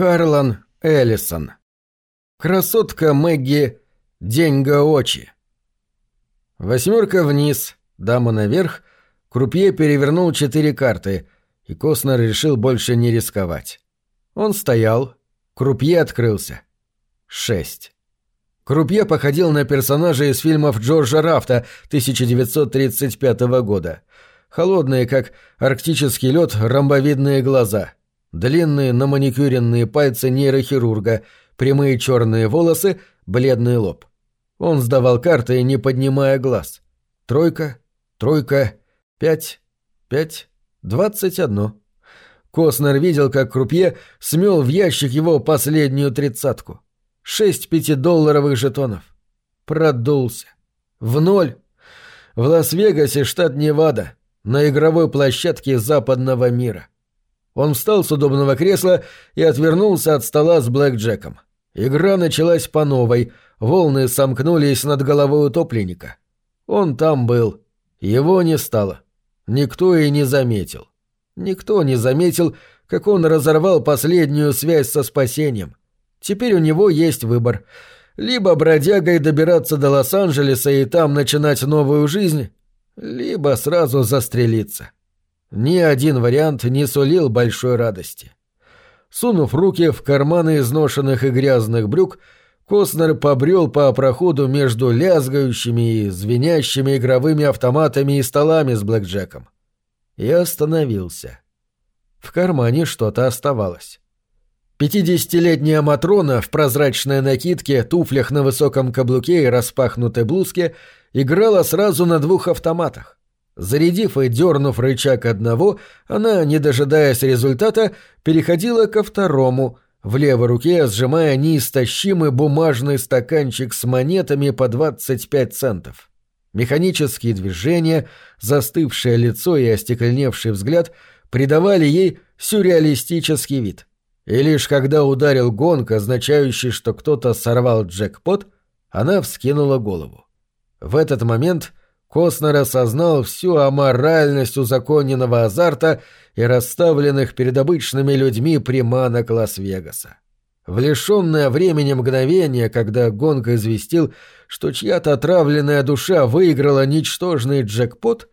Харлан Эллисон. Красотка Мэгги Деньга Очи. Восьмерка вниз, дама наверх, крупье перевернул четыре карты, и Коснер решил больше не рисковать. Он стоял, крупье открылся. Шесть. Крупье походил на персонажа из фильмов Джорджа Рафта 1935 года. Холодные, как арктический лед, ромбовидные глаза. Длинные наманикюренные пальцы нейрохирурга, прямые черные волосы, бледный лоб. Он сдавал карты, не поднимая глаз. Тройка, тройка, пять, пять, двадцать одно. Коснер видел, как крупье смел в ящик его последнюю тридцатку. Шесть пятидолларовых жетонов. Продулся. В ноль. В Лас-Вегасе, штат Невада, на игровой площадке западного мира. Он встал с удобного кресла и отвернулся от стола с блэкджеком. Игра началась по новой, волны сомкнулись над головой утопленника. Он там был. Его не стало. Никто и не заметил. Никто не заметил, как он разорвал последнюю связь со спасением. Теперь у него есть выбор. Либо бродягой добираться до Лос-Анджелеса и там начинать новую жизнь, либо сразу застрелиться. Ни один вариант не сулил большой радости. Сунув руки в карманы изношенных и грязных брюк, Костнер побрел по проходу между лязгающими и звенящими игровыми автоматами и столами с блэкджеком. И остановился. В кармане что-то оставалось. Пятидесятилетняя Матрона в прозрачной накидке, туфлях на высоком каблуке и распахнутой блузке играла сразу на двух автоматах. Зарядив и дернув рычаг одного, она, не дожидаясь результата, переходила ко второму, в левой руке сжимая неистощимый бумажный стаканчик с монетами по 25 центов. Механические движения, застывшее лицо и остекленевший взгляд придавали ей сюрреалистический вид. И лишь когда ударил гонг, означающий, что кто-то сорвал джекпот, она вскинула голову. В этот момент Коснер осознал всю аморальность узаконенного азарта и расставленных перед обычными людьми приманок Лас-Вегаса. В лишенное времени мгновение, когда Гонг известил, что чья-то отравленная душа выиграла ничтожный джекпот,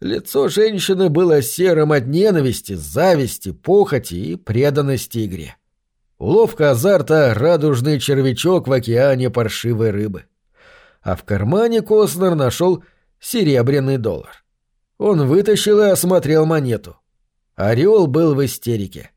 лицо женщины было серым от ненависти, зависти, похоти и преданности игре. Уловка азарта — радужный червячок в океане паршивой рыбы. А в кармане Коснер нашел серебряный доллар. Он вытащил и осмотрел монету. Орел был в истерике.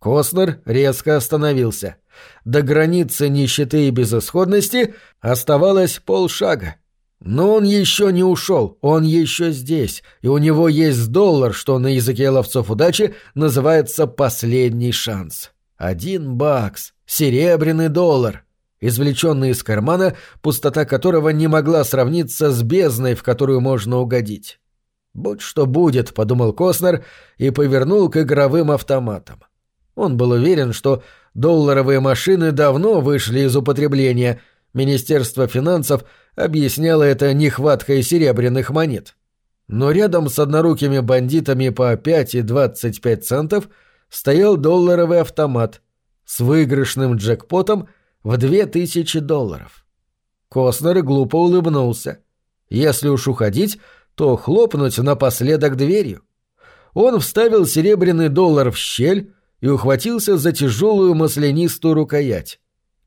Коснер резко остановился. До границы нищеты и безысходности оставалось полшага. Но он еще не ушел, он еще здесь, и у него есть доллар, что на языке ловцов удачи называется «последний шанс». Один бакс, серебряный доллар извлеченный из кармана, пустота которого не могла сравниться с бездной, в которую можно угодить. «Будь что будет», — подумал Коснер и повернул к игровым автоматам. Он был уверен, что долларовые машины давно вышли из употребления. Министерство финансов объясняло это нехваткой серебряных монет. Но рядом с однорукими бандитами по 5 и 25 центов стоял долларовый автомат с выигрышным джекпотом в две тысячи долларов. Костнер глупо улыбнулся. Если уж уходить, то хлопнуть напоследок дверью. Он вставил серебряный доллар в щель и ухватился за тяжелую маслянистую рукоять.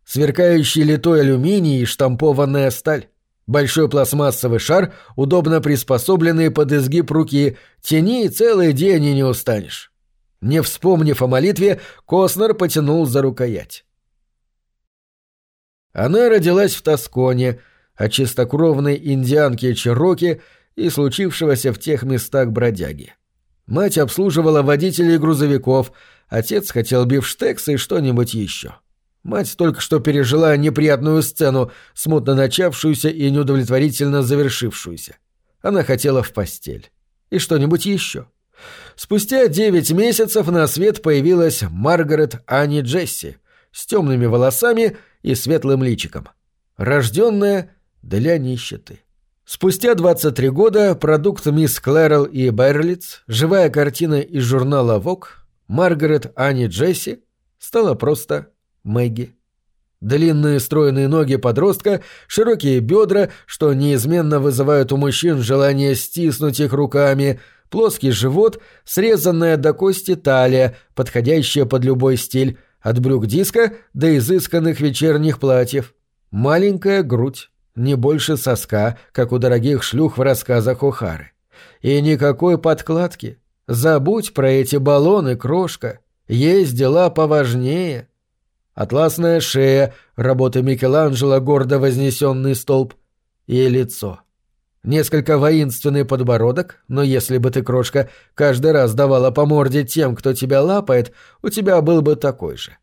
Сверкающий литой алюминий и штампованная сталь. Большой пластмассовый шар, удобно приспособленный под изгиб руки, тяни и целый день и не устанешь. Не вспомнив о молитве, Коснер потянул за рукоять. Она родилась в Тосконе, от чистокровной индианки Чероки и случившегося в тех местах бродяги. Мать обслуживала водителей грузовиков, отец хотел бифштекс и что-нибудь еще. Мать только что пережила неприятную сцену, смутно начавшуюся и неудовлетворительно завершившуюся. Она хотела в постель. И что-нибудь еще. Спустя девять месяцев на свет появилась Маргарет Ани Джесси с темными волосами и светлым личиком. Рожденная для нищеты. Спустя 23 года продукт мисс Клэрл и Байрлиц, живая картина из журнала Vogue, Маргарет Ани Джесси, стала просто Мэгги. Длинные стройные ноги подростка, широкие бедра, что неизменно вызывают у мужчин желание стиснуть их руками, плоский живот, срезанная до кости талия, подходящая под любой стиль, от брюк диска до изысканных вечерних платьев. Маленькая грудь, не больше соска, как у дорогих шлюх в рассказах Охары. И никакой подкладки. Забудь про эти баллоны, крошка. Есть дела поважнее. Атласная шея, работы Микеланджело, гордо вознесенный столб. И лицо. Несколько воинственный подбородок, но если бы ты, крошка, каждый раз давала по морде тем, кто тебя лапает, у тебя был бы такой же.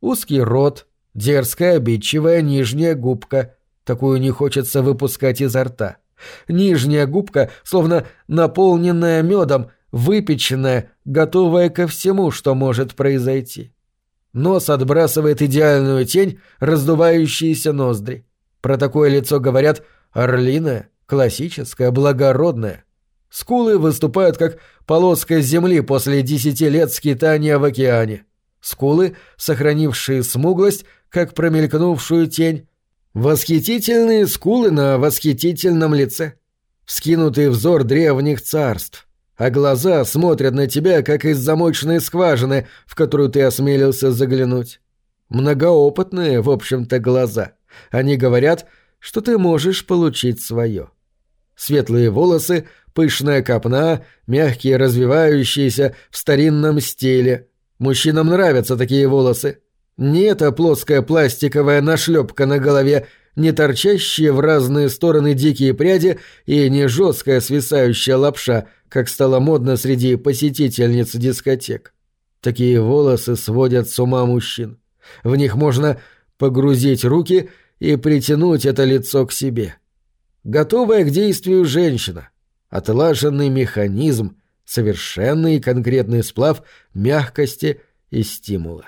Узкий рот, дерзкая обидчивая нижняя губка. Такую не хочется выпускать изо рта. Нижняя губка, словно наполненная медом, выпеченная, готовая ко всему, что может произойти. Нос отбрасывает идеальную тень, раздувающиеся ноздри. Про такое лицо говорят «орлиное», «классическое», «благородное». Скулы выступают как полоска земли после десяти лет скитания в океане. Скулы, сохранившие смуглость, как промелькнувшую тень. Восхитительные скулы на восхитительном лице. Вскинутый взор древних царств а глаза смотрят на тебя, как из замочной скважины, в которую ты осмелился заглянуть. Многоопытные, в общем-то, глаза. Они говорят, что ты можешь получить свое. Светлые волосы, пышная копна, мягкие, развивающиеся, в старинном стиле. Мужчинам нравятся такие волосы. Не эта плоская пластиковая нашлепка на голове, не торчащие в разные стороны дикие пряди и не жесткая свисающая лапша, как стало модно среди посетительниц дискотек. Такие волосы сводят с ума мужчин. В них можно погрузить руки и притянуть это лицо к себе. Готовая к действию женщина. Отлаженный механизм, совершенный конкретный сплав мягкости и стимула.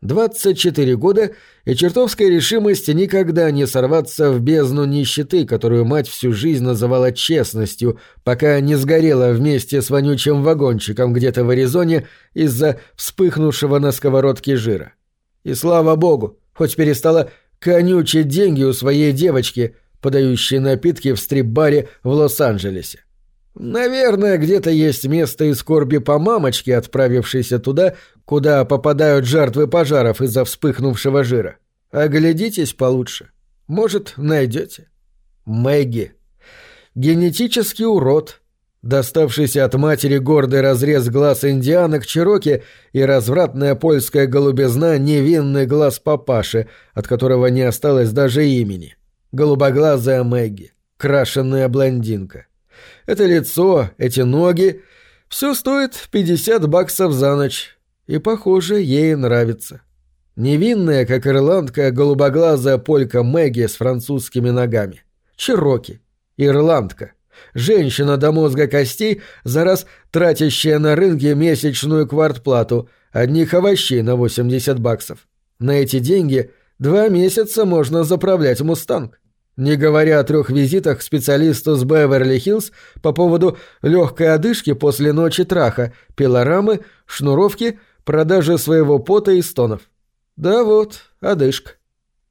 24 года и чертовская решимость никогда не сорваться в бездну нищеты, которую мать всю жизнь называла честностью, пока не сгорела вместе с вонючим вагончиком где-то в Аризоне из-за вспыхнувшего на сковородке жира. И слава богу, хоть перестала конючить деньги у своей девочки, подающей напитки в стрип-баре в Лос-Анджелесе. Наверное, где-то есть место и скорби по мамочке, отправившейся туда, куда попадают жертвы пожаров из-за вспыхнувшего жира. Оглядитесь получше. Может, найдете. Мэгги. Генетический урод, доставшийся от матери гордый разрез глаз индианок Чироки и развратная польская голубизна невинный глаз папаши, от которого не осталось даже имени. Голубоглазая Мэгги. Крашенная блондинка. Это лицо, эти ноги — все стоит 50 баксов за ночь. И, похоже, ей нравится. Невинная, как ирландка, голубоглазая полька Мэгги с французскими ногами. Чироки. Ирландка. Женщина до мозга костей, за раз тратящая на рынке месячную квартплату, одних овощей на 80 баксов. На эти деньги два месяца можно заправлять «Мустанг». Не говоря о трех визитах к специалисту с Беверли-Хиллз по поводу легкой одышки после ночи траха, пилорамы, шнуровки, продажи своего пота и стонов. Да вот, одышка.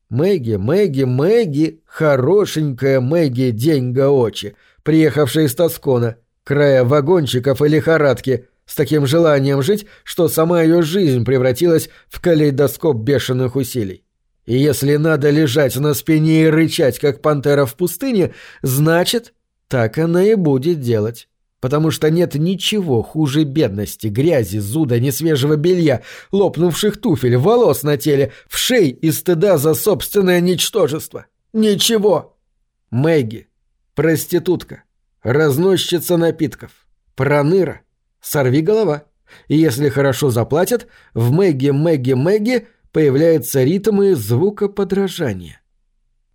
Мэгги, Мэгги, Мэгги, хорошенькая Мэгги Деньга-Очи, приехавшая из Тоскона, края вагончиков и лихорадки, с таким желанием жить, что сама ее жизнь превратилась в калейдоскоп бешеных усилий. И если надо лежать на спине и рычать, как пантера в пустыне, значит, так она и будет делать. Потому что нет ничего хуже бедности, грязи, зуда, несвежего белья, лопнувших туфель, волос на теле, вшей и стыда за собственное ничтожество. Ничего. Мэгги. Проститутка. Разносчица напитков. Проныра. Сорви голова. И если хорошо заплатят, в Мэгги, Мэгги, Мэгги появляются ритмы звукоподражания.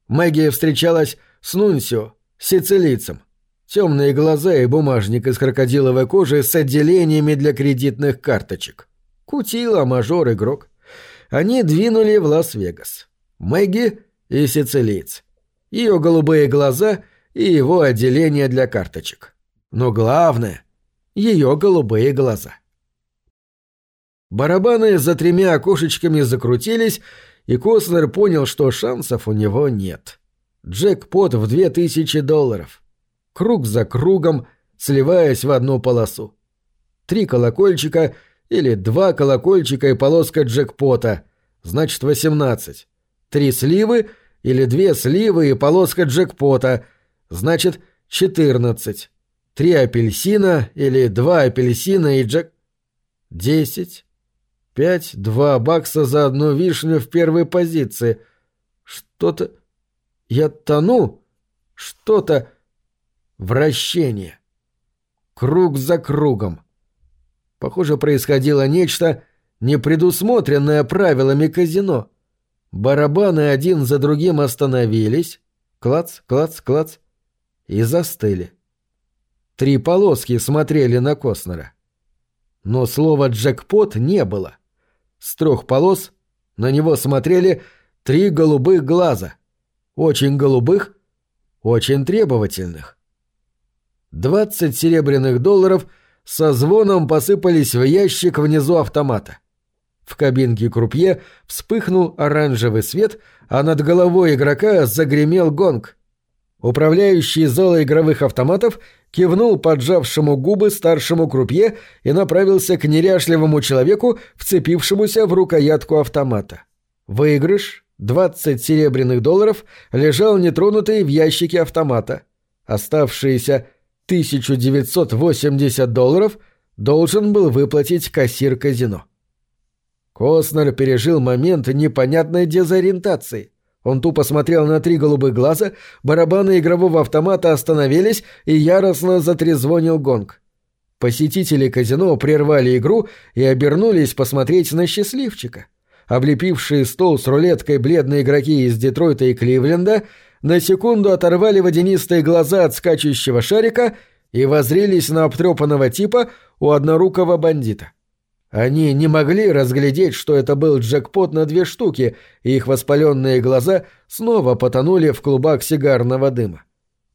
Мэгги встречалась с Нунсио, сицилийцем. Темные глаза и бумажник из крокодиловой кожи с отделениями для кредитных карточек. Кутила, мажор, игрок. Они двинули в Лас-Вегас. Мэгги и сицилиец. Ее голубые глаза и его отделение для карточек. Но главное — ее голубые глаза. Барабаны за тремя окошечками закрутились, и Костнер понял, что шансов у него нет. Джекпот в две тысячи долларов. Круг за кругом, сливаясь в одну полосу. Три колокольчика или два колокольчика и полоска джекпота, значит 18. Три сливы или две сливы и полоска джекпота, значит 14. Три апельсина или два апельсина и джек... 10, Пять-два бакса за одну вишню в первой позиции. Что-то... Я тону? Что-то... Вращение. Круг за кругом. Похоже, происходило нечто, непредусмотренное правилами казино. Барабаны один за другим остановились. Клац, клац, клац. И застыли. Три полоски смотрели на Костнера. Но слова «джекпот» не было. С трех полос на него смотрели три голубых глаза. Очень голубых, очень требовательных. Двадцать серебряных долларов со звоном посыпались в ящик внизу автомата. В кабинке крупье вспыхнул оранжевый свет, а над головой игрока загремел гонг. Управляющий зала игровых автоматов кивнул поджавшему губы старшему крупье и направился к неряшливому человеку, вцепившемуся в рукоятку автомата. Выигрыш, 20 серебряных долларов, лежал нетронутый в ящике автомата. Оставшиеся 1980 долларов должен был выплатить кассир казино. Коснер пережил момент непонятной дезориентации. Он тупо смотрел на три голубых глаза, барабаны игрового автомата остановились и яростно затрезвонил гонг. Посетители казино прервали игру и обернулись посмотреть на счастливчика. Облепившие стол с рулеткой бледные игроки из Детройта и Кливленда на секунду оторвали водянистые глаза от скачущего шарика и возрились на обтрепанного типа у однорукого бандита. Они не могли разглядеть, что это был джекпот на две штуки, и их воспаленные глаза снова потонули в клубах сигарного дыма.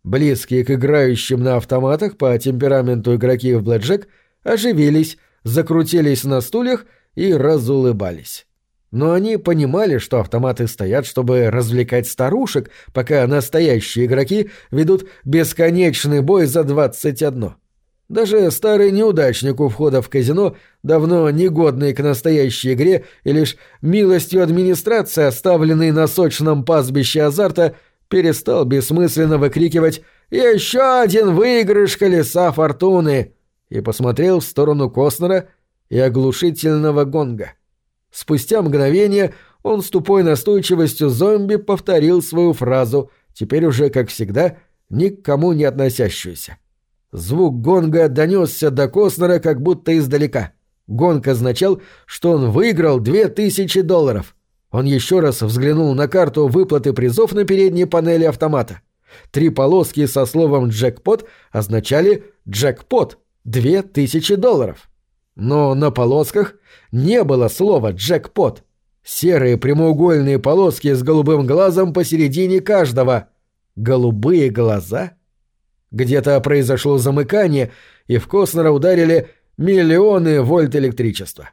Близкие к играющим на автоматах по темпераменту игроки в блэкджек оживились, закрутились на стульях и разулыбались. Но они понимали, что автоматы стоят, чтобы развлекать старушек, пока настоящие игроки ведут бесконечный бой за двадцать одно. Даже старый неудачник у входа в казино, давно негодный к настоящей игре и лишь милостью администрации, оставленный на сочном пастбище азарта, перестал бессмысленно выкрикивать «Еще один выигрыш колеса фортуны!» и посмотрел в сторону Костнера и оглушительного гонга. Спустя мгновение он с тупой настойчивостью зомби повторил свою фразу, теперь уже, как всегда, ни к кому не относящуюся. Звук гонга донесся до Коснера как будто издалека. Гонг означал, что он выиграл две тысячи долларов. Он еще раз взглянул на карту выплаты призов на передней панели автомата. Три полоски со словом «джекпот» означали «джекпот» — две тысячи долларов. Но на полосках не было слова «джекпот». Серые прямоугольные полоски с голубым глазом посередине каждого. Голубые глаза? Где-то произошло замыкание, и в Коснера ударили миллионы вольт электричества.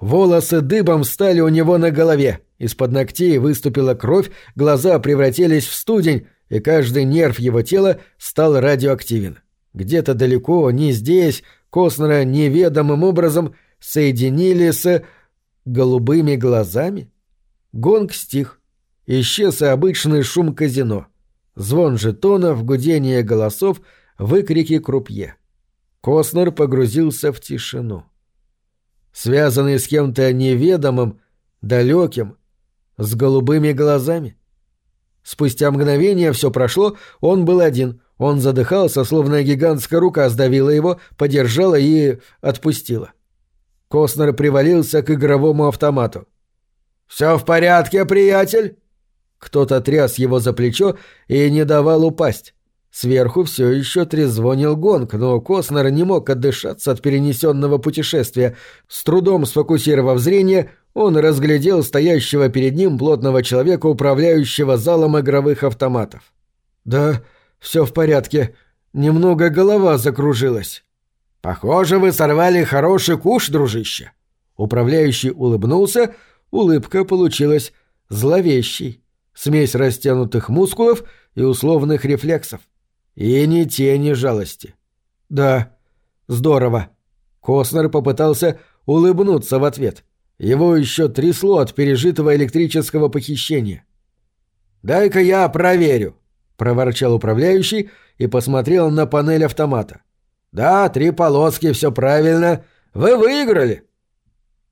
Волосы дыбом стали у него на голове, из-под ногтей выступила кровь, глаза превратились в студень, и каждый нерв его тела стал радиоактивен. Где-то далеко, не здесь, Коснера неведомым образом соединили с голубыми глазами? Гонг стих. Исчез и обычный шум казино. Звон жетонов, гудение голосов, выкрики крупье. Коснер погрузился в тишину. Связанный с кем-то неведомым, далеким, с голубыми глазами. Спустя мгновение все прошло, он был один. Он задыхался, словно гигантская рука сдавила его, подержала и отпустила. Коснер привалился к игровому автомату. «Все в порядке, приятель?» Кто-то тряс его за плечо и не давал упасть. Сверху все еще трезвонил гонг, но Коснер не мог отдышаться от перенесенного путешествия. С трудом сфокусировав зрение, он разглядел стоящего перед ним плотного человека, управляющего залом игровых автоматов. «Да, все в порядке. Немного голова закружилась». «Похоже, вы сорвали хороший куш, дружище. Управляющий улыбнулся, улыбка получилась зловещей. Смесь растянутых мускулов и условных рефлексов. И ни тени жалости. «Да, здорово». Коснер попытался улыбнуться в ответ. Его еще трясло от пережитого электрического похищения. «Дай-ка я проверю», — проворчал управляющий и посмотрел на панель автомата. «Да, три полоски, все правильно. Вы выиграли!»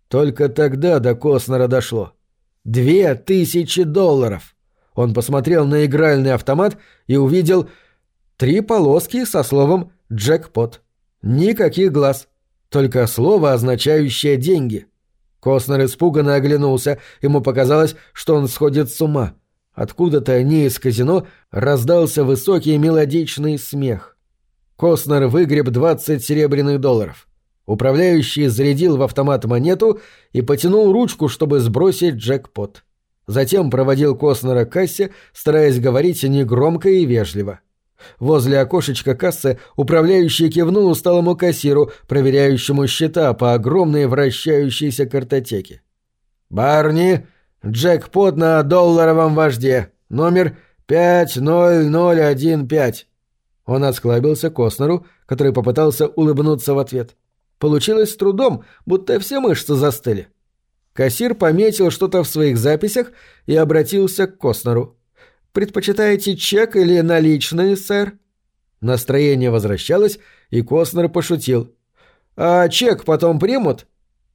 Только тогда до Коснера дошло. Две тысячи долларов! Он посмотрел на игральный автомат и увидел три полоски со словом «джекпот». Никаких глаз. Только слово, означающее «деньги». Коснер испуганно оглянулся. Ему показалось, что он сходит с ума. Откуда-то не из казино раздался высокий мелодичный смех. Коснер выгреб 20 серебряных долларов. Управляющий зарядил в автомат монету и потянул ручку, чтобы сбросить джекпот. Затем проводил Коснера к кассе, стараясь говорить негромко и вежливо. Возле окошечка кассы управляющий кивнул усталому кассиру, проверяющему счета по огромной вращающейся картотеке. «Барни, джекпот на долларовом вожде. Номер 50015». Он осклабился Коснеру, который попытался улыбнуться в ответ. Получилось с трудом, будто все мышцы застыли. Кассир пометил что-то в своих записях и обратился к Костнеру. «Предпочитаете чек или наличные, сэр?» Настроение возвращалось, и Костнер пошутил. «А чек потом примут?»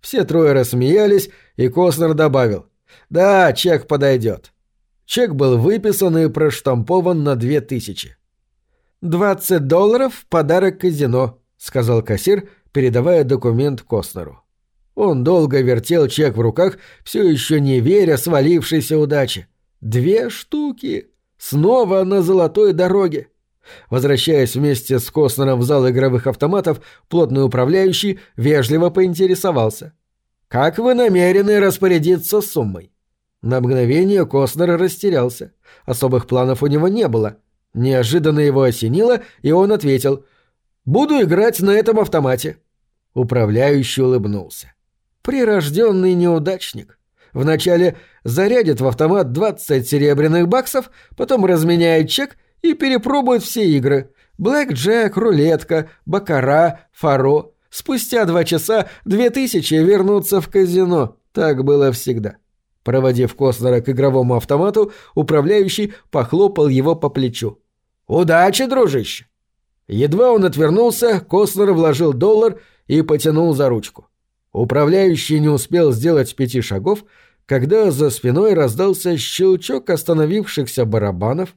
Все трое рассмеялись, и Костнер добавил. «Да, чек подойдет». Чек был выписан и проштампован на две тысячи. «Двадцать долларов подарок казино», — сказал кассир, передавая документ Костнеру. Он долго вертел чек в руках, все еще не веря свалившейся удаче. Две штуки! Снова на золотой дороге! Возвращаясь вместе с Костнером в зал игровых автоматов, плотный управляющий вежливо поинтересовался. «Как вы намерены распорядиться суммой?» На мгновение Костнер растерялся. Особых планов у него не было. Неожиданно его осенило, и он ответил. «Буду играть на этом автомате». Управляющий улыбнулся. Прирожденный неудачник. Вначале зарядит в автомат 20 серебряных баксов, потом разменяет чек и перепробует все игры. Блэк Джек, рулетка, бакара, фаро. Спустя два часа две тысячи вернутся в казино. Так было всегда. Проводив Коснера к игровому автомату, управляющий похлопал его по плечу. «Удачи, дружище!» Едва он отвернулся, Коснер вложил доллар и потянул за ручку. Управляющий не успел сделать пяти шагов, когда за спиной раздался щелчок остановившихся барабанов,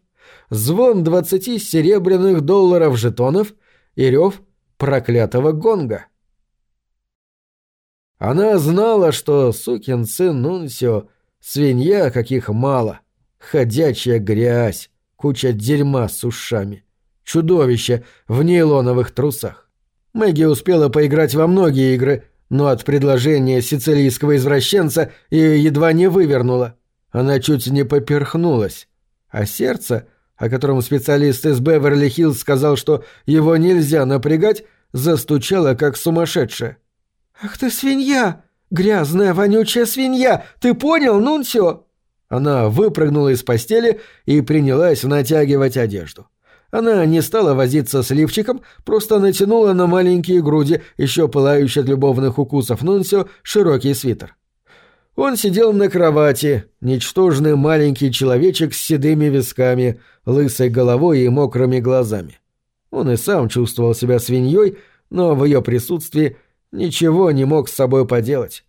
звон двадцати серебряных долларов жетонов и рев проклятого гонга. Она знала, что сукин сын Нунсио — свинья, каких мало, ходячая грязь, куча дерьма с ушами, чудовище в нейлоновых трусах. Мэгги успела поиграть во многие игры — но от предложения сицилийского извращенца ее едва не вывернуло. Она чуть не поперхнулась. А сердце, о котором специалист из Беверли-Хиллз сказал, что его нельзя напрягать, застучало как сумасшедшее. «Ах ты свинья! Грязная, вонючая свинья! Ты понял, Нунсио?» Она выпрыгнула из постели и принялась натягивать одежду. Она не стала возиться с лифчиком, просто натянула на маленькие груди, еще пылающие от любовных укусов Нунсио, широкий свитер. Он сидел на кровати, ничтожный маленький человечек с седыми висками, лысой головой и мокрыми глазами. Он и сам чувствовал себя свиньей, но в ее присутствии ничего не мог с собой поделать.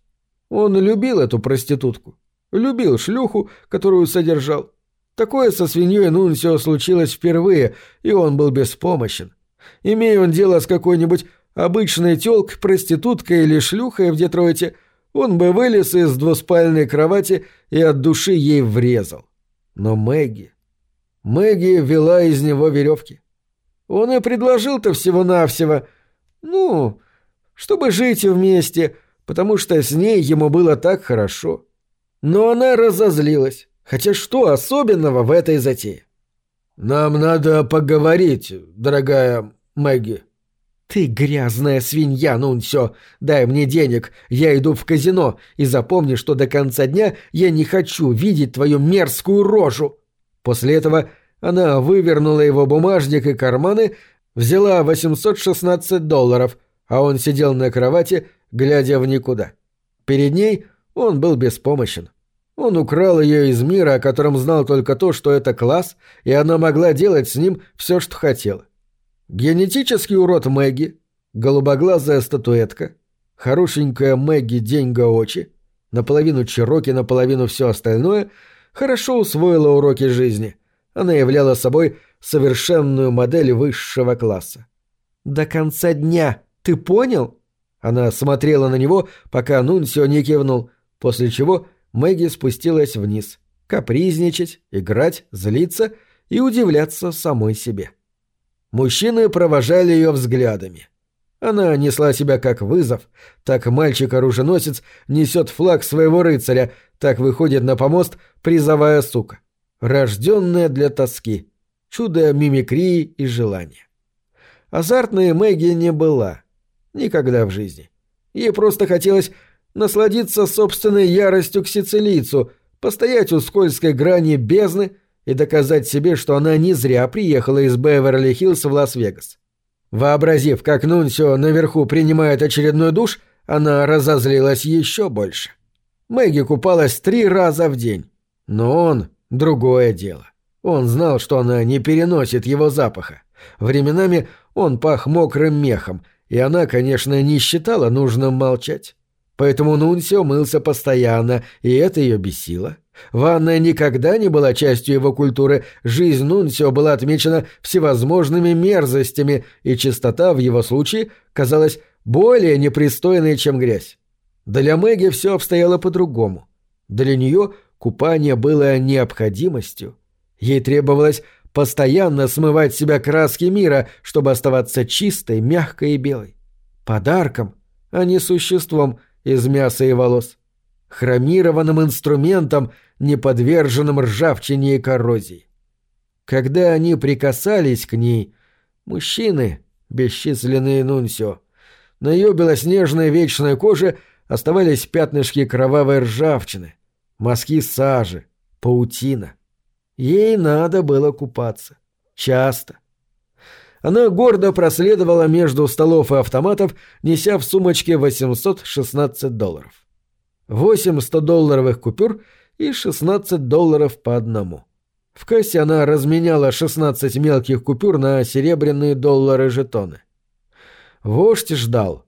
Он любил эту проститутку, любил шлюху, которую содержал. Такое со свиньей Нунсио случилось впервые, и он был беспомощен. Имея он дело с какой-нибудь обычной тёлкой, проституткой или шлюхой в Детройте, он бы вылез из двуспальной кровати и от души ей врезал. Но Мэгги... Мэгги вела из него веревки. Он и предложил-то всего-навсего. Ну, чтобы жить вместе, потому что с ней ему было так хорошо. Но она разозлилась. Хотя что особенного в этой затее? «Нам надо поговорить, дорогая Мэгги». «Ты грязная свинья, Нунсё! Дай мне денег, я иду в казино, и запомни, что до конца дня я не хочу видеть твою мерзкую рожу!» После этого она вывернула его бумажник и карманы, взяла 816 долларов, а он сидел на кровати, глядя в никуда. Перед ней он был беспомощен. Он украл ее из мира, о котором знал только то, что это класс, и она могла делать с ним все, что хотела. Генетический урод Мэгги, голубоглазая статуэтка, хорошенькая Мэгги очи, наполовину чероки, наполовину все остальное, хорошо усвоила уроки жизни. Она являла собой совершенную модель высшего класса. «До конца дня, ты понял?» Она смотрела на него, пока Нунсио не кивнул, после чего Мэгги спустилась вниз. Капризничать, играть, злиться и удивляться самой себе. Мужчины провожали ее взглядами. Она несла себя как вызов, так мальчик-оруженосец несет флаг своего рыцаря, так выходит на помост призовая сука. Рожденная для тоски, чудо мимикрии и желания. Азартной Мэгги не была. Никогда в жизни. Ей просто хотелось насладиться собственной яростью к сицилийцу, постоять у скользкой грани бездны — и доказать себе, что она не зря приехала из Беверли-Хиллз в Лас-Вегас. Вообразив, как Нунсио наверху принимает очередной душ, она разозлилась еще больше. Мэгги купалась три раза в день. Но он — другое дело. Он знал, что она не переносит его запаха. Временами он пах мокрым мехом, и она, конечно, не считала нужным молчать. Поэтому Нунсио мылся постоянно, и это ее бесило. Ванная никогда не была частью его культуры, жизнь Нунсио была отмечена всевозможными мерзостями, и чистота в его случае казалась более непристойной, чем грязь. Для Мэгги все обстояло по-другому. Для нее купание было необходимостью. Ей требовалось постоянно смывать себя краски мира, чтобы оставаться чистой, мягкой и белой. Подарком, а не существом из мяса и волос. Хромированным инструментом — не подверженным ржавчине и коррозии. Когда они прикасались к ней, мужчины, бесчисленные нунсио, на ее белоснежной вечной коже оставались пятнышки кровавой ржавчины, мазки сажи, паутина. Ей надо было купаться. Часто. Она гордо проследовала между столов и автоматов, неся в сумочке 816 долларов. Восемь 100-долларовых купюр и 16 долларов по одному. В кассе она разменяла 16 мелких купюр на серебряные доллары-жетоны. Вождь ждал.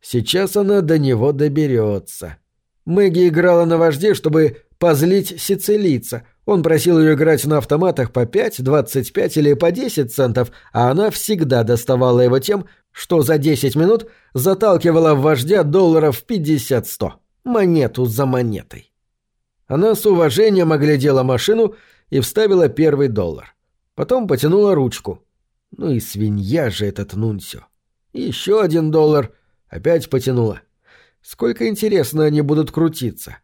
Сейчас она до него доберется. Мэгги играла на вожде, чтобы позлить сицилийца. Он просил ее играть на автоматах по 5, 25 или по 10 центов, а она всегда доставала его тем, что за 10 минут заталкивала в вождя долларов 50-100. Монету за монетой. Она с уважением оглядела машину и вставила первый доллар. Потом потянула ручку. Ну и свинья же этот Нунсио. Еще один доллар. Опять потянула. Сколько интересно они будут крутиться.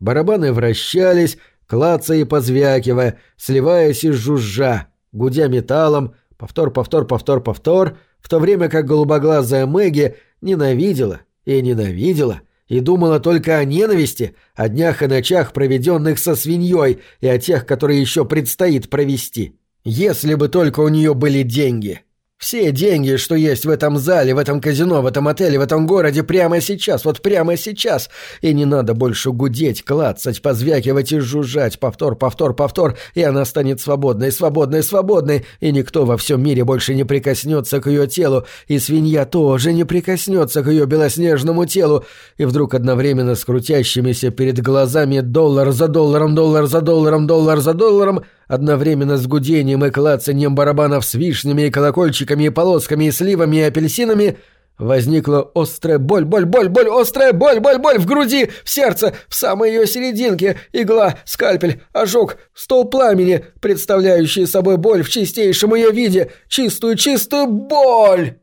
Барабаны вращались, клацая и позвякивая, сливаясь и жужжа, гудя металлом, повтор, повтор, повтор, повтор, в то время как голубоглазая Мэгги ненавидела и ненавидела и думала только о ненависти, о днях и ночах, проведенных со свиньей, и о тех, которые еще предстоит провести. Если бы только у нее были деньги. Все деньги, что есть в этом зале, в этом казино, в этом отеле, в этом городе прямо сейчас, вот прямо сейчас. И не надо больше гудеть, клацать, позвякивать и жужжать. Повтор, повтор, повтор, и она станет свободной, свободной, свободной. И никто во всем мире больше не прикоснется к ее телу. И свинья тоже не прикоснется к ее белоснежному телу. И вдруг одновременно с крутящимися перед глазами доллар за долларом, доллар за долларом, доллар за долларом — Одновременно с гудением и клацанием барабанов с вишнями и колокольчиками и полосками и сливами и апельсинами возникла острая боль, боль, боль, боль, острая боль, боль, боль в груди, в сердце, в самой ее серединке, игла, скальпель, ожог, стол пламени, представляющий собой боль в чистейшем ее виде, чистую, чистую боль.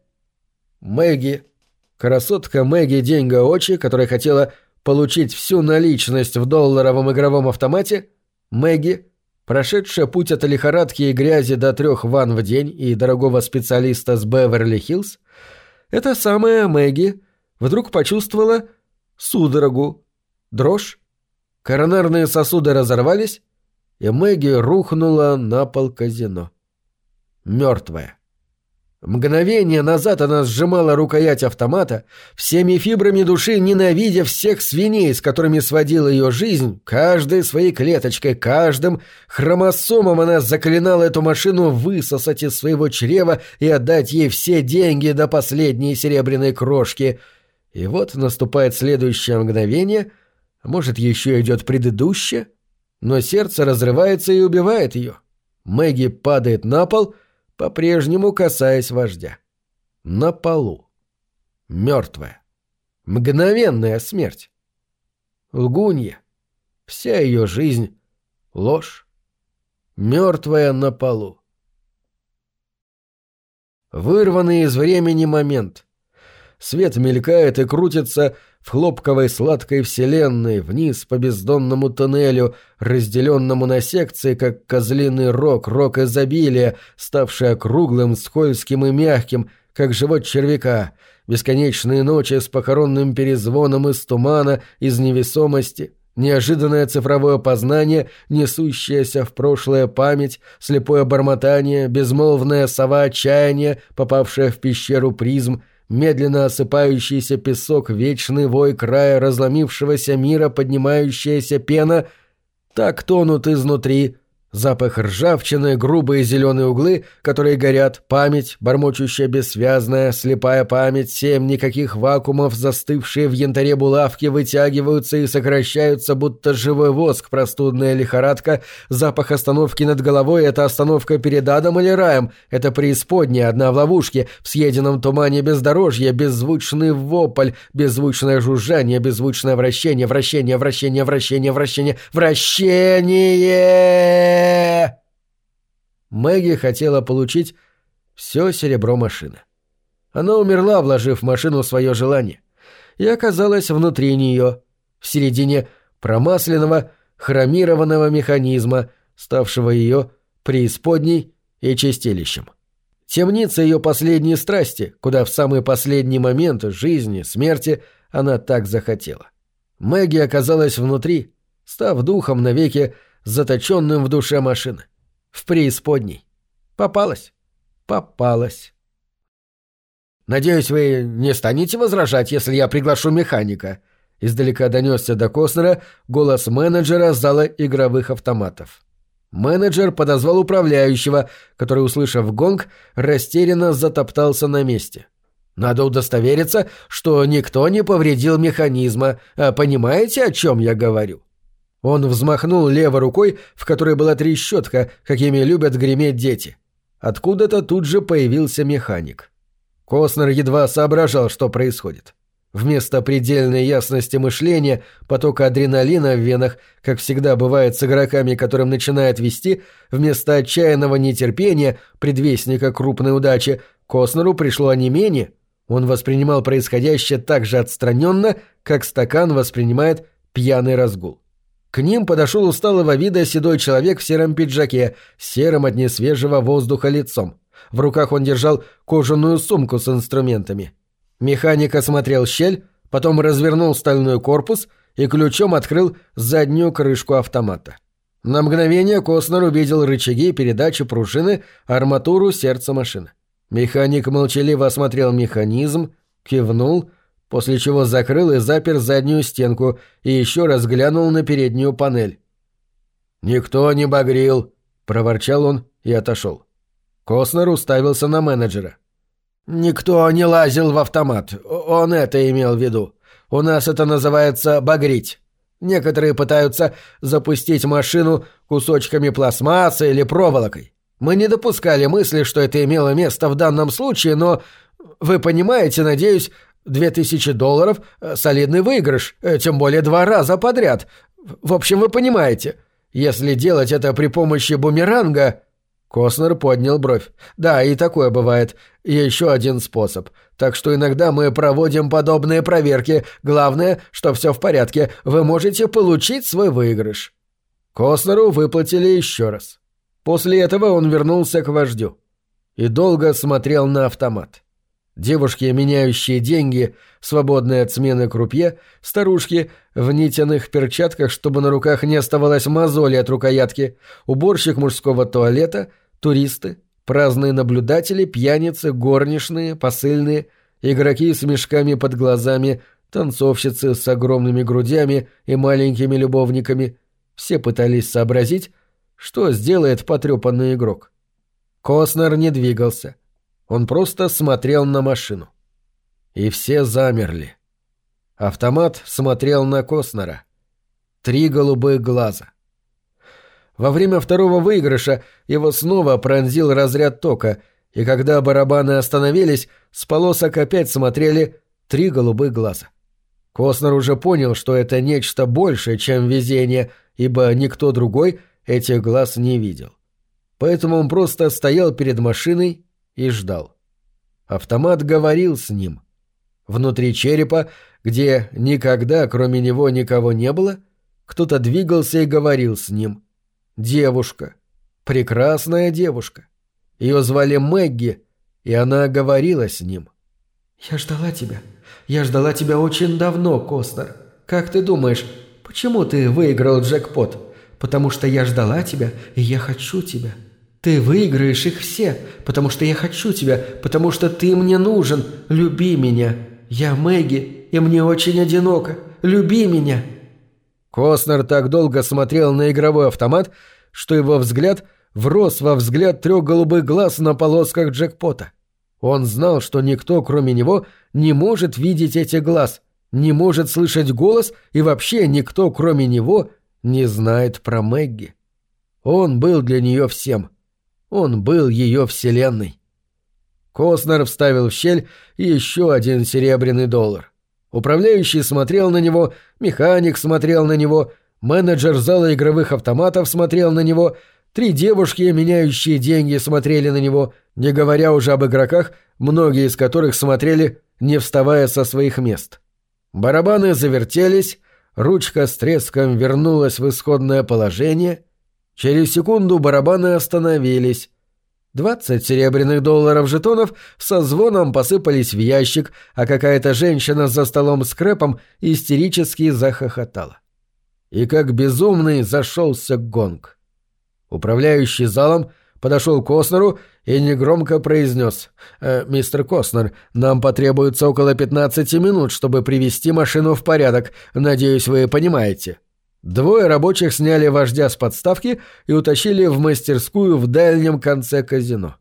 Мэгги, красотка Мэгги Деньга Очи, которая хотела получить всю наличность в долларовом игровом автомате, Мэгги Прошедшая путь от лихорадки и грязи до трех ванн в день и дорогого специалиста с Беверли-Хиллз, эта самая Мэгги вдруг почувствовала судорогу, дрожь. Коронарные сосуды разорвались, и Мэгги рухнула на пол казино. Мертвая. Мгновение назад она сжимала рукоять автомата, всеми фибрами души ненавидя всех свиней, с которыми сводила ее жизнь, каждой своей клеточкой, каждым хромосомом она заклинала эту машину высосать из своего чрева и отдать ей все деньги до последней серебряной крошки. И вот наступает следующее мгновение, может, еще идет предыдущее, но сердце разрывается и убивает ее. Мэгги падает на пол — по-прежнему касаясь вождя. На полу. Мертвая. Мгновенная смерть. Лгунья. Вся ее жизнь — ложь. Мертвая на полу. Вырванный из времени момент. Свет мелькает и крутится в хлопковой сладкой вселенной вниз по бездонному тоннелю, разделенному на секции, как козлиный рог, рог изобилия, ставший округлым, скользким и мягким, как живот червяка, бесконечные ночи с похоронным перезвоном из тумана, из невесомости, неожиданное цифровое познание, несущееся в прошлое память, слепое бормотание, безмолвная сова отчаяния, попавшая в пещеру призм — медленно осыпающийся песок, вечный вой края разломившегося мира, поднимающаяся пена, так тонут изнутри Запах ржавчины, грубые зеленые углы, которые горят, память, бормочущая бессвязная, слепая память, семь никаких вакуумов, застывшие в янтаре булавки, вытягиваются и сокращаются, будто живой воск, простудная лихорадка, запах остановки над головой — это остановка перед адом или раем, это преисподняя, одна в ловушке, в съеденном тумане бездорожье, беззвучный вопль, беззвучное жужжание, беззвучное вращение, вращение, вращение, вращение, вращение, вращение! Мэгги хотела получить все серебро машины. Она умерла, вложив в машину свое желание, и оказалась внутри нее, в середине промасленного, хромированного механизма, ставшего ее преисподней и чистилищем. Темница ее последней страсти, куда в самый последний момент жизни, смерти она так захотела. Мэгги оказалась внутри, став духом навеки заточенным в душе машины. В преисподней. Попалась. Попалась. «Надеюсь, вы не станете возражать, если я приглашу механика?» Издалека донесся до Костнера голос менеджера зала игровых автоматов. Менеджер подозвал управляющего, который, услышав гонг, растерянно затоптался на месте. «Надо удостовериться, что никто не повредил механизма. А понимаете, о чем я говорю?» Он взмахнул левой рукой, в которой была трещотка, какими любят греметь дети. Откуда-то тут же появился механик. Коснер едва соображал, что происходит. Вместо предельной ясности мышления, потока адреналина в венах, как всегда бывает с игроками, которым начинает вести, вместо отчаянного нетерпения, предвестника крупной удачи, Коснеру пришло онемение. Он воспринимал происходящее так же отстраненно, как стакан воспринимает пьяный разгул. К ним подошел усталого вида седой человек в сером пиджаке, серым от несвежего воздуха лицом. В руках он держал кожаную сумку с инструментами. Механик осмотрел щель, потом развернул стальной корпус и ключом открыл заднюю крышку автомата. На мгновение Коснер увидел рычаги, передачи, пружины, арматуру сердца машины. Механик молчаливо осмотрел механизм, кивнул — после чего закрыл и запер заднюю стенку и еще раз глянул на переднюю панель. «Никто не багрил», — проворчал он и отошел. Коснер уставился на менеджера. «Никто не лазил в автомат. Он это имел в виду. У нас это называется багрить. Некоторые пытаются запустить машину кусочками пластмассы или проволокой. Мы не допускали мысли, что это имело место в данном случае, но... Вы понимаете, надеюсь, Две тысячи долларов — солидный выигрыш, э, тем более два раза подряд. В общем, вы понимаете. Если делать это при помощи бумеранга...» Коснер поднял бровь. «Да, и такое бывает. Еще один способ. Так что иногда мы проводим подобные проверки. Главное, что все в порядке. Вы можете получить свой выигрыш». Коснеру выплатили еще раз. После этого он вернулся к вождю и долго смотрел на автомат. Девушки, меняющие деньги, свободные от смены крупье, старушки в нитяных перчатках, чтобы на руках не оставалось мозоли от рукоятки, уборщик мужского туалета, туристы, праздные наблюдатели, пьяницы, горничные, посыльные, игроки с мешками под глазами, танцовщицы с огромными грудями и маленькими любовниками. Все пытались сообразить, что сделает потрепанный игрок. Коснер не двигался. Он просто смотрел на машину. И все замерли. Автомат смотрел на Коснера. Три голубых глаза. Во время второго выигрыша его снова пронзил разряд тока, и когда барабаны остановились, с полосок опять смотрели три голубых глаза. Коснер уже понял, что это нечто большее, чем везение, ибо никто другой этих глаз не видел. Поэтому он просто стоял перед машиной и ждал. Автомат говорил с ним. Внутри черепа, где никогда кроме него никого не было, кто-то двигался и говорил с ним. Девушка. Прекрасная девушка. Ее звали Мэгги, и она говорила с ним. «Я ждала тебя», я ждала тебя очень давно, Костнер. Как ты думаешь, почему ты выиграл джекпот? Потому что я ждала тебя, и я хочу тебя. Ты выиграешь их все, потому что я хочу тебя, потому что ты мне нужен. Люби меня. Я Мэгги, и мне очень одиноко. Люби меня». Костнер так долго смотрел на игровой автомат, что его взгляд врос во взгляд трех голубых глаз на полосках джекпота. Он знал, что никто, кроме него, не может видеть этих глаз, не может слышать голос и вообще никто, кроме него, не знает про Мэгги. Он был для нее всем. Он был ее вселенной. Коснер вставил в щель еще один серебряный доллар. Управляющий смотрел на него, механик смотрел на него, менеджер зала игровых автоматов смотрел на него — Три девушки, меняющие деньги, смотрели на него, не говоря уже об игроках, многие из которых смотрели, не вставая со своих мест. Барабаны завертелись, ручка с треском вернулась в исходное положение. Через секунду барабаны остановились. Двадцать серебряных долларов жетонов со звоном посыпались в ящик, а какая-то женщина за столом с крэпом истерически захохотала. И как безумный зашелся гонг. Управляющий залом подошел к Коснеру и негромко произнес «Э, «Мистер Коснер, нам потребуется около 15 минут, чтобы привести машину в порядок. Надеюсь, вы понимаете». Двое рабочих сняли вождя с подставки и утащили в мастерскую в дальнем конце казино.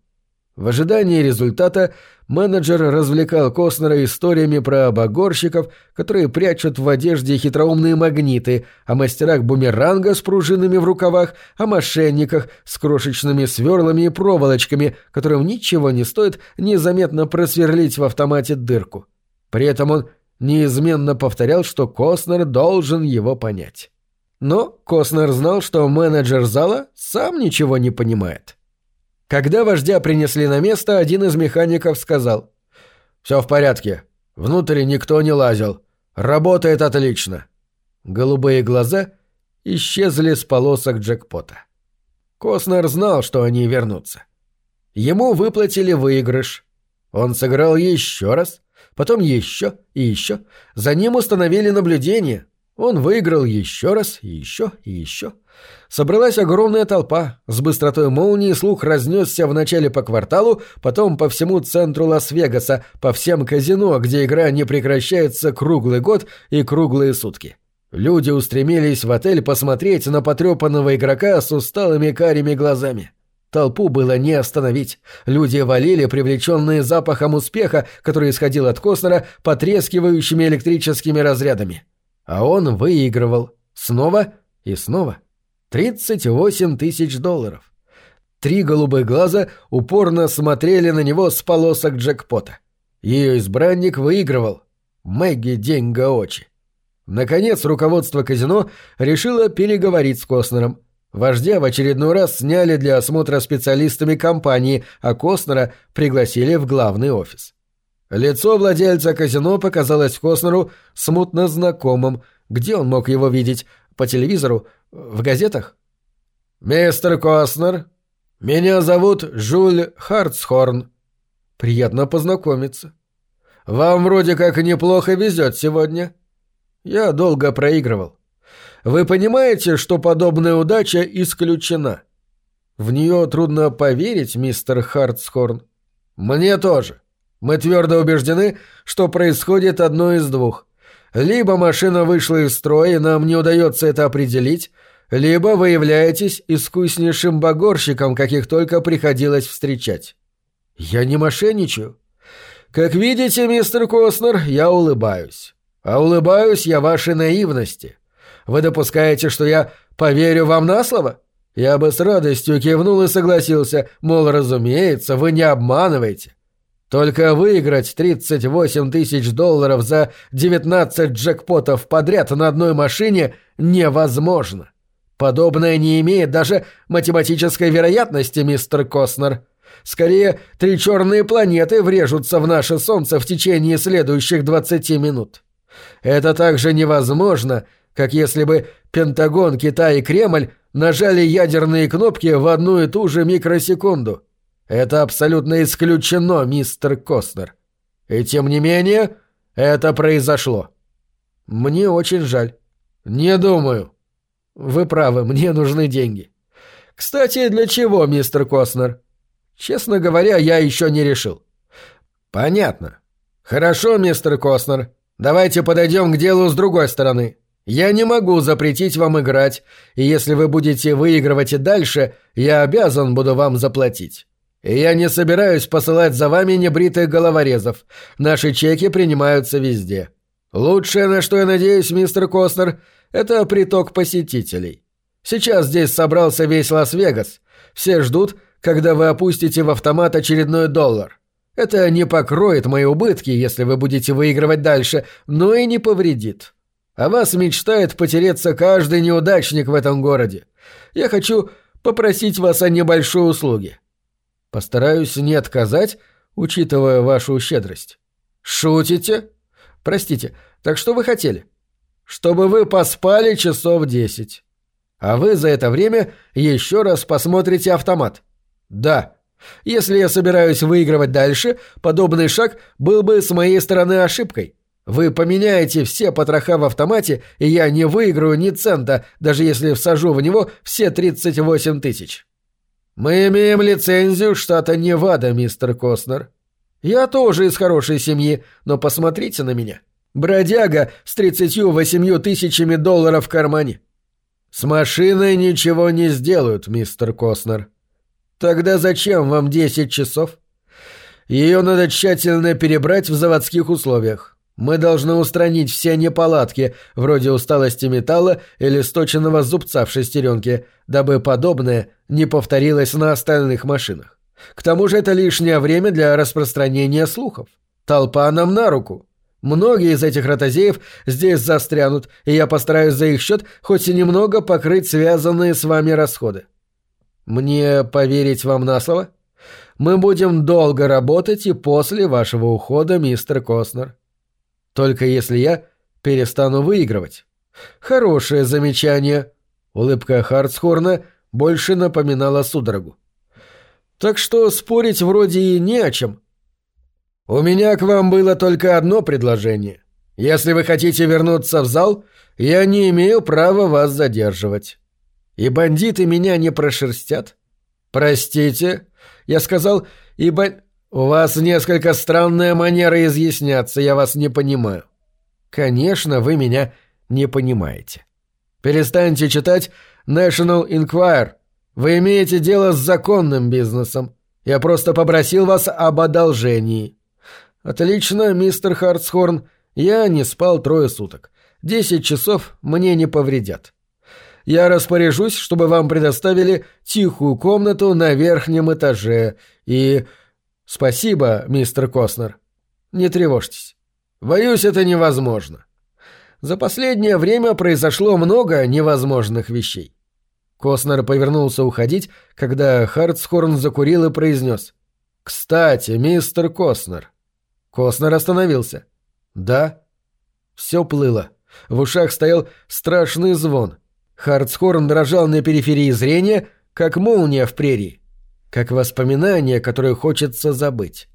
В ожидании результата менеджер развлекал Костнера историями про обогорщиков, которые прячут в одежде хитроумные магниты, о мастерах бумеранга с пружинами в рукавах, о мошенниках с крошечными сверлами и проволочками, которым ничего не стоит незаметно просверлить в автомате дырку. При этом он неизменно повторял, что Костнер должен его понять. Но Костнер знал, что менеджер зала сам ничего не понимает. — когда вождя принесли на место, один из механиков сказал. «Все в порядке. Внутрь никто не лазил. Работает отлично». Голубые глаза исчезли с полосок джекпота. Коснер знал, что они вернутся. Ему выплатили выигрыш. Он сыграл еще раз, потом еще и еще. За ним установили наблюдение. Он выиграл еще раз, и еще и еще. Собралась огромная толпа. С быстротой молнии слух разнесся вначале по кварталу, потом по всему центру Лас-Вегаса, по всем казино, где игра не прекращается круглый год и круглые сутки. Люди устремились в отель посмотреть на потрепанного игрока с усталыми карими глазами. Толпу было не остановить. Люди валили, привлеченные запахом успеха, который исходил от Костнера, потрескивающими электрическими разрядами. А он выигрывал. Снова и снова. 38 тысяч долларов. Три голубых глаза упорно смотрели на него с полосок джекпота. Ее избранник выигрывал. Мэгги Деньга Очи. Наконец, руководство казино решило переговорить с Костнером. Вождя в очередной раз сняли для осмотра специалистами компании, а Костнера пригласили в главный офис. Лицо владельца казино показалось Костнеру смутно знакомым. Где он мог его видеть? По телевизору? В газетах? «Мистер Костнер, меня зовут Жюль Хартсхорн». «Приятно познакомиться. Вам вроде как неплохо везет сегодня. Я долго проигрывал. Вы понимаете, что подобная удача исключена? В нее трудно поверить, мистер Хартсхорн. Мне тоже. Мы твердо убеждены, что происходит одно из двух. Либо машина вышла из строя, и нам не удается это определить, либо вы являетесь искуснейшим багорщиком, каких только приходилось встречать. Я не мошенничаю. Как видите, мистер Коснер, я улыбаюсь. А улыбаюсь я вашей наивности. Вы допускаете, что я поверю вам на слово? Я бы с радостью кивнул и согласился, мол, разумеется, вы не обманываете. Только выиграть 38 тысяч долларов за 19 джекпотов подряд на одной машине невозможно. Подобное не имеет даже математической вероятности, мистер Коснер. Скорее, три черные планеты врежутся в наше Солнце в течение следующих 20 минут. Это также невозможно, как если бы Пентагон, Китай и Кремль нажали ядерные кнопки в одну и ту же микросекунду. Это абсолютно исключено, мистер Костнер. И тем не менее, это произошло. Мне очень жаль. Не думаю. Вы правы, мне нужны деньги. Кстати, для чего, мистер Костнер? Честно говоря, я еще не решил. Понятно. Хорошо, мистер Костнер. Давайте подойдем к делу с другой стороны. Я не могу запретить вам играть, и если вы будете выигрывать и дальше, я обязан буду вам заплатить. Я не собираюсь посылать за вами небритых головорезов. Наши чеки принимаются везде. Лучшее, на что я надеюсь, мистер Костнер, это приток посетителей. Сейчас здесь собрался весь Лас-Вегас. Все ждут, когда вы опустите в автомат очередной доллар. Это не покроет мои убытки, если вы будете выигрывать дальше, но и не повредит. О вас мечтает потереться каждый неудачник в этом городе. Я хочу попросить вас о небольшой услуге. Постараюсь не отказать, учитывая вашу щедрость. Шутите? Простите, так что вы хотели? Чтобы вы поспали часов десять. А вы за это время еще раз посмотрите автомат. Да. Если я собираюсь выигрывать дальше, подобный шаг был бы с моей стороны ошибкой. Вы поменяете все потроха в автомате, и я не выиграю ни цента, даже если всажу в него все 38 тысяч. Мы имеем лицензию штата Невада, мистер Костнер. Я тоже из хорошей семьи, но посмотрите на меня. Бродяга с 38 тысячами долларов в кармане. С машиной ничего не сделают, мистер Костнер. Тогда зачем вам 10 часов? Ее надо тщательно перебрать в заводских условиях. Мы должны устранить все неполадки, вроде усталости металла или сточенного зубца в шестеренке, дабы подобное не повторилось на остальных машинах. К тому же это лишнее время для распространения слухов. Толпа нам на руку. Многие из этих ротозеев здесь застрянут, и я постараюсь за их счет хоть и немного покрыть связанные с вами расходы. Мне поверить вам на слово? Мы будем долго работать и после вашего ухода, мистер Коснер. Только если я перестану выигрывать. Хорошее замечание. Улыбка Хартсхорна больше напоминала судорогу. Так что спорить вроде и не о чем. У меня к вам было только одно предложение. Если вы хотите вернуться в зал, я не имею права вас задерживать. И бандиты меня не прошерстят. Простите, я сказал, и бандиты... «У вас несколько странная манера изъясняться, я вас не понимаю». «Конечно, вы меня не понимаете. Перестаньте читать National Enquirer. Вы имеете дело с законным бизнесом. Я просто попросил вас об одолжении». «Отлично, мистер Хартсхорн. Я не спал трое суток. Десять часов мне не повредят. Я распоряжусь, чтобы вам предоставили тихую комнату на верхнем этаже и...» «Спасибо, мистер Коснер. Не тревожьтесь. Боюсь, это невозможно. За последнее время произошло много невозможных вещей». Коснер повернулся уходить, когда Хартсхорн закурил и произнес. «Кстати, мистер Коснер». Коснер остановился. «Да». Все плыло. В ушах стоял страшный звон. Хартсхорн дрожал на периферии зрения, как молния в прерии как воспоминание, которое хочется забыть.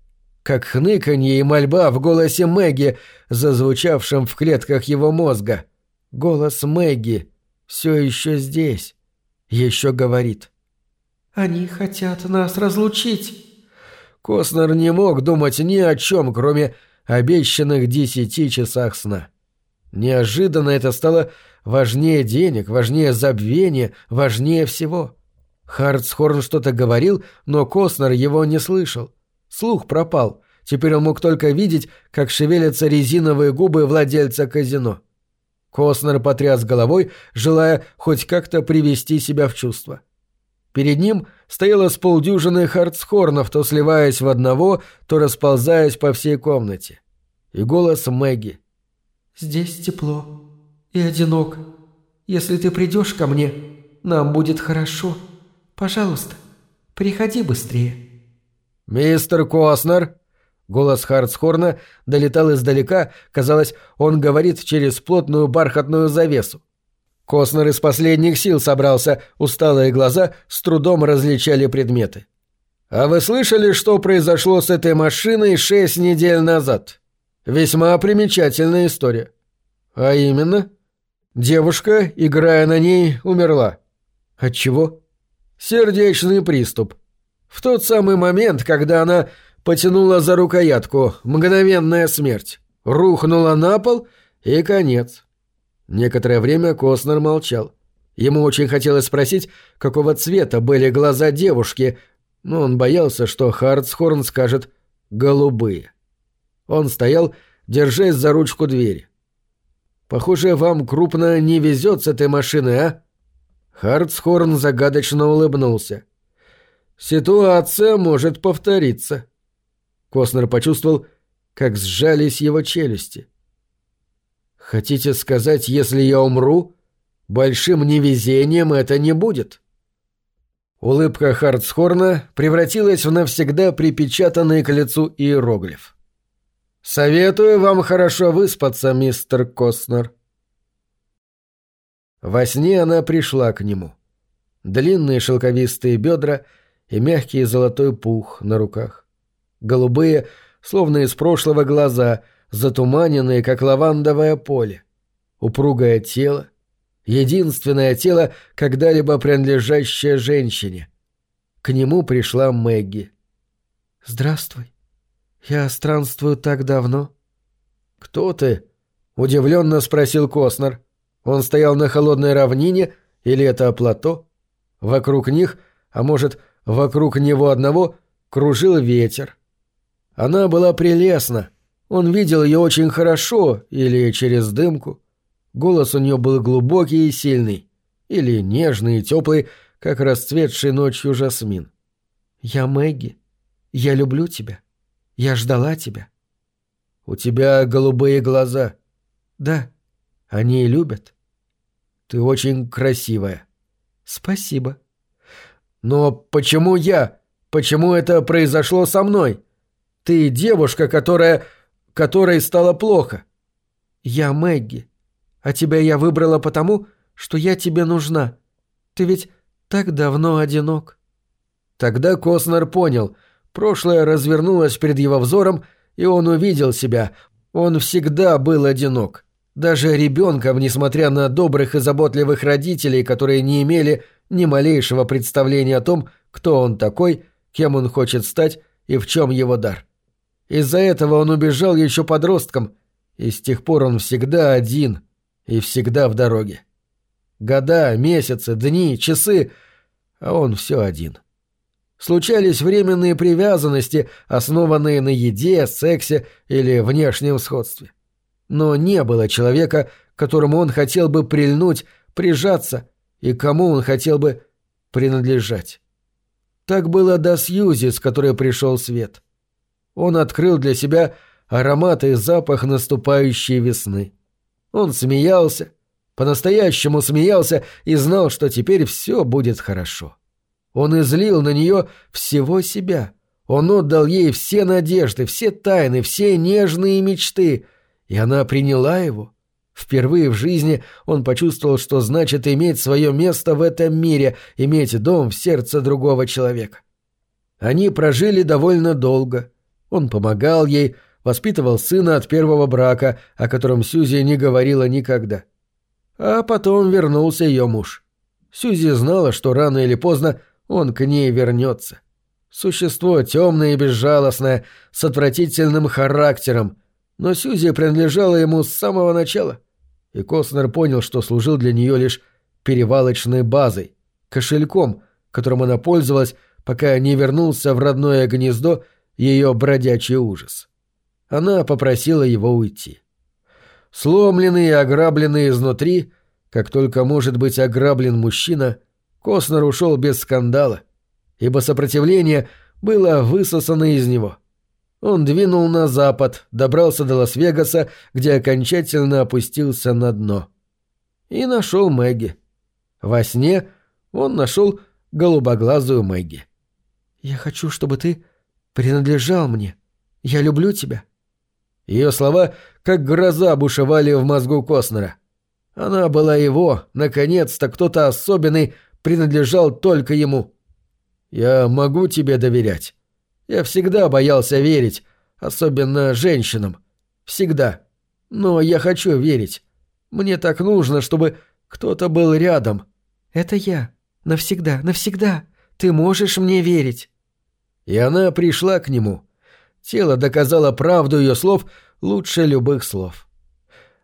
как хныканье и мольба в голосе Мэгги, зазвучавшем в клетках его мозга. Голос Мэгги все еще здесь, еще говорит. «Они хотят нас разлучить». Костнер не мог думать ни о чем, кроме обещанных десяти часах сна. Неожиданно это стало важнее денег, важнее забвения, важнее всего. Хартсхорн что-то говорил, но Костнер его не слышал. Слух пропал. Теперь он мог только видеть, как шевелятся резиновые губы владельца казино. Костнер потряс головой, желая хоть как-то привести себя в чувство. Перед ним стояло с полдюжины хардсхорнов, то сливаясь в одного, то расползаясь по всей комнате. И голос Мэгги. «Здесь тепло и одиноко. Если ты придешь ко мне, нам будет хорошо. Пожалуйста, приходи быстрее». «Мистер Коснер!» Голос Хартсхорна долетал издалека, казалось, он говорит через плотную бархатную завесу. Коснер из последних сил собрался, усталые глаза с трудом различали предметы. «А вы слышали, что произошло с этой машиной шесть недель назад? Весьма примечательная история. А именно, девушка, играя на ней, умерла. От чего? Сердечный приступ. В тот самый момент, когда она потянула за рукоятку, мгновенная смерть. Рухнула на пол и конец. Некоторое время Коснер молчал. Ему очень хотелось спросить, какого цвета были глаза девушки, но он боялся, что Хартсхорн скажет «голубые». Он стоял, держась за ручку двери. «Похоже, вам крупно не везет с этой машиной, а?» Хартсхорн загадочно улыбнулся. «Ситуация может повториться». Коснер почувствовал, как сжались его челюсти. «Хотите сказать, если я умру, большим невезением это не будет?» Улыбка Хартсхорна превратилась в навсегда припечатанный к лицу иероглиф. «Советую вам хорошо выспаться, мистер Коснер». Во сне она пришла к нему. Длинные шелковистые бедра и мягкий золотой пух на руках. Голубые, словно из прошлого глаза — затуманенные, как лавандовое поле. Упругое тело, единственное тело, когда-либо принадлежащее женщине. К нему пришла Мэгги. «Здравствуй. Я странствую так давно». «Кто ты?» — удивленно спросил Коснер. Он стоял на холодной равнине, или это плато? Вокруг них, а может, вокруг него одного, кружил ветер. Она была прелестна, он видел ее очень хорошо или через дымку. Голос у нее был глубокий и сильный, или нежный и теплый, как расцветший ночью жасмин. «Я Мэгги. Я люблю тебя. Я ждала тебя». «У тебя голубые глаза». «Да». «Они любят». «Ты очень красивая». «Спасибо». «Но почему я? Почему это произошло со мной? Ты девушка, которая которой стало плохо. Я Мэгги. А тебя я выбрала потому, что я тебе нужна. Ты ведь так давно одинок. Тогда Коснер понял. Прошлое развернулось перед его взором, и он увидел себя. Он всегда был одинок. Даже ребенком, несмотря на добрых и заботливых родителей, которые не имели ни малейшего представления о том, кто он такой, кем он хочет стать и в чем его дар. Из-за этого он убежал еще подростком, и с тех пор он всегда один и всегда в дороге. Года, месяцы, дни, часы, а он все один. Случались временные привязанности, основанные на еде, сексе или внешнем сходстве. Но не было человека, которому он хотел бы прильнуть, прижаться и кому он хотел бы принадлежать. Так было до Сьюзи, с которой пришел свет. — он открыл для себя аромат и запах наступающей весны. Он смеялся, по-настоящему смеялся и знал, что теперь все будет хорошо. Он излил на нее всего себя. Он отдал ей все надежды, все тайны, все нежные мечты, и она приняла его. Впервые в жизни он почувствовал, что значит иметь свое место в этом мире, иметь дом в сердце другого человека. Они прожили довольно долго — Он помогал ей, воспитывал сына от первого брака, о котором Сюзи не говорила никогда. А потом вернулся ее муж. Сюзи знала, что рано или поздно он к ней вернется. Существо темное и безжалостное, с отвратительным характером, но Сюзи принадлежала ему с самого начала. И Костнер понял, что служил для нее лишь перевалочной базой, кошельком, которым она пользовалась, пока не вернулся в родное гнездо ее бродячий ужас. Она попросила его уйти. Сломленный и ограбленный изнутри, как только может быть ограблен мужчина, Костнер ушел без скандала, ибо сопротивление было высосано из него. Он двинул на запад, добрался до Лас-Вегаса, где окончательно опустился на дно. И нашел Мэгги. Во сне он нашел голубоглазую Мэгги. «Я хочу, чтобы ты принадлежал мне. Я люблю тебя». Ее слова, как гроза, бушевали в мозгу Костнера. Она была его, наконец-то кто-то особенный принадлежал только ему. «Я могу тебе доверять. Я всегда боялся верить, особенно женщинам. Всегда. Но я хочу верить. Мне так нужно, чтобы кто-то был рядом». «Это я. Навсегда, навсегда. Ты можешь мне верить». И она пришла к нему. Тело доказало правду ее слов лучше любых слов.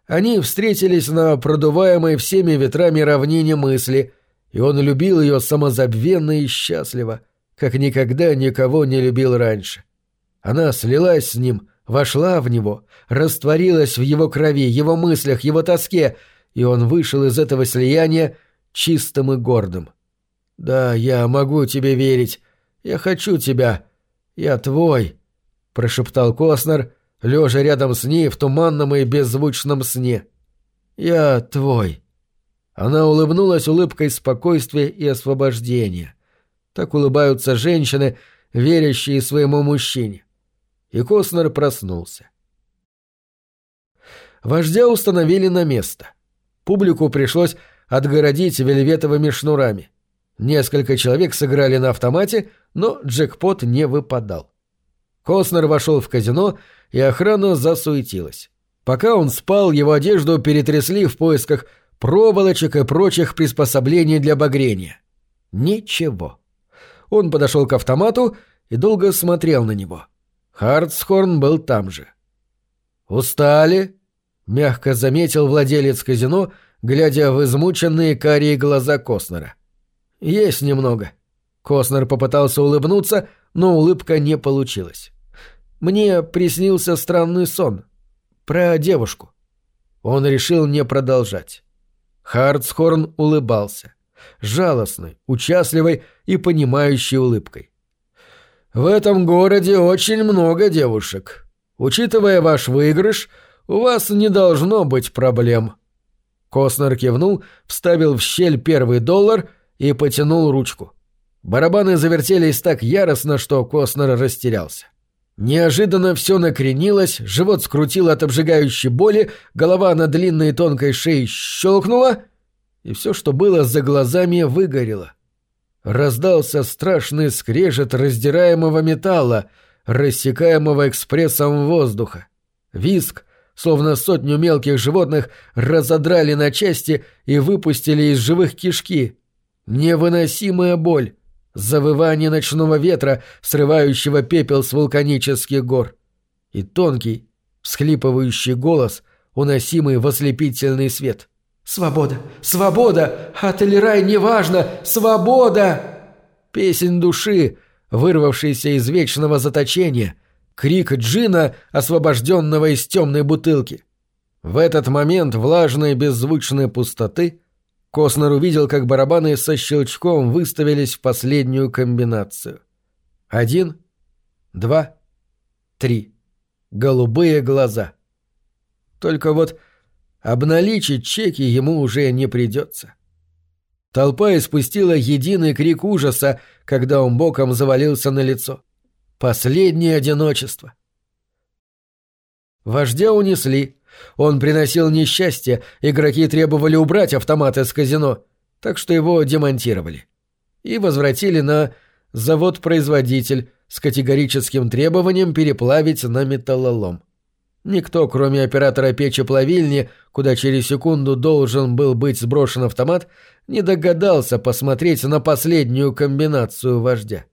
Они встретились на продуваемой всеми ветрами равнине мысли, и он любил ее самозабвенно и счастливо, как никогда никого не любил раньше. Она слилась с ним, вошла в него, растворилась в его крови, его мыслях, его тоске, и он вышел из этого слияния чистым и гордым. «Да, я могу тебе верить. Я хочу тебя. Я твой», — прошептал Коснер, лежа рядом с ней в туманном и беззвучном сне. «Я твой». Она улыбнулась улыбкой спокойствия и освобождения. Так улыбаются женщины, верящие своему мужчине. И Коснер проснулся. Вождя установили на место. Публику пришлось отгородить вельветовыми шнурами. Несколько человек сыграли на автомате, но джекпот не выпадал. Коснер вошел в казино, и охрана засуетилась. Пока он спал, его одежду перетрясли в поисках проволочек и прочих приспособлений для багрения. Ничего. Он подошел к автомату и долго смотрел на него. Хартсхорн был там же. «Устали?» — мягко заметил владелец казино, глядя в измученные карие глаза Коснера. «Есть немного». Коснер попытался улыбнуться, но улыбка не получилась. Мне приснился странный сон. Про девушку. Он решил не продолжать. Хартсхорн улыбался. Жалостной, участливой и понимающей улыбкой. «В этом городе очень много девушек. Учитывая ваш выигрыш, у вас не должно быть проблем». Коснер кивнул, вставил в щель первый доллар и потянул ручку. Барабаны завертелись так яростно, что Коснер растерялся. Неожиданно все накренилось, живот скрутило от обжигающей боли, голова на длинной тонкой шее щелкнула, и все, что было за глазами, выгорело. Раздался страшный скрежет раздираемого металла, рассекаемого экспрессом воздуха. Виск, словно сотню мелких животных, разодрали на части и выпустили из живых кишки. Невыносимая боль завывание ночного ветра, срывающего пепел с вулканических гор, и тонкий, всхлипывающий голос, уносимый в ослепительный свет. «Свобода! Свобода! Ателерай неважно! Свобода!» Песнь души, вырвавшаяся из вечного заточения, крик джина, освобожденного из темной бутылки. В этот момент влажной беззвучной пустоты Коснер увидел, как барабаны со щелчком выставились в последнюю комбинацию. Один, два, три. Голубые глаза. Только вот обналичить чеки ему уже не придется. Толпа испустила единый крик ужаса, когда он боком завалился на лицо. Последнее одиночество. Вождя унесли, он приносил несчастье, игроки требовали убрать автоматы с казино, так что его демонтировали. И возвратили на завод-производитель, с категорическим требованием переплавить на металлолом. Никто, кроме оператора печи-плавильни, куда через секунду должен был быть сброшен автомат, не догадался посмотреть на последнюю комбинацию вождя.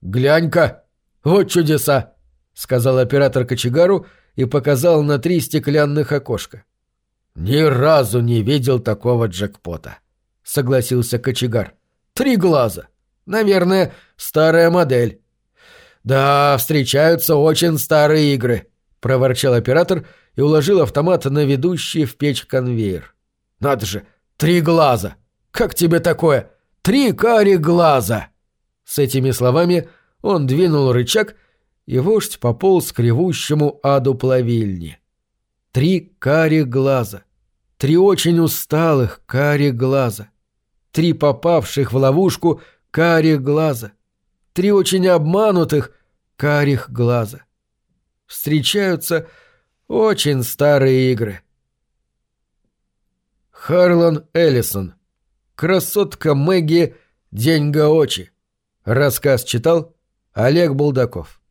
«Глянь-ка! Вот чудеса!» — сказал оператор кочегару и показал на три стеклянных окошка. «Ни разу не видел такого джекпота», — согласился кочегар. «Три глаза. Наверное, старая модель». «Да, встречаются очень старые игры», — проворчал оператор и уложил автомат на ведущий в печь конвейер. «Надо же, три глаза! Как тебе такое? Три кари глаза!» С этими словами он двинул рычаг, и вождь пополз к ревущему аду плавильни. Три кари глаза. Три очень усталых кари глаза. Три попавших в ловушку кари глаза. Три очень обманутых карих глаза. Встречаются очень старые игры. Харлан Эллисон. Красотка Мэгги Деньга очи. Рассказ читал Олег Булдаков.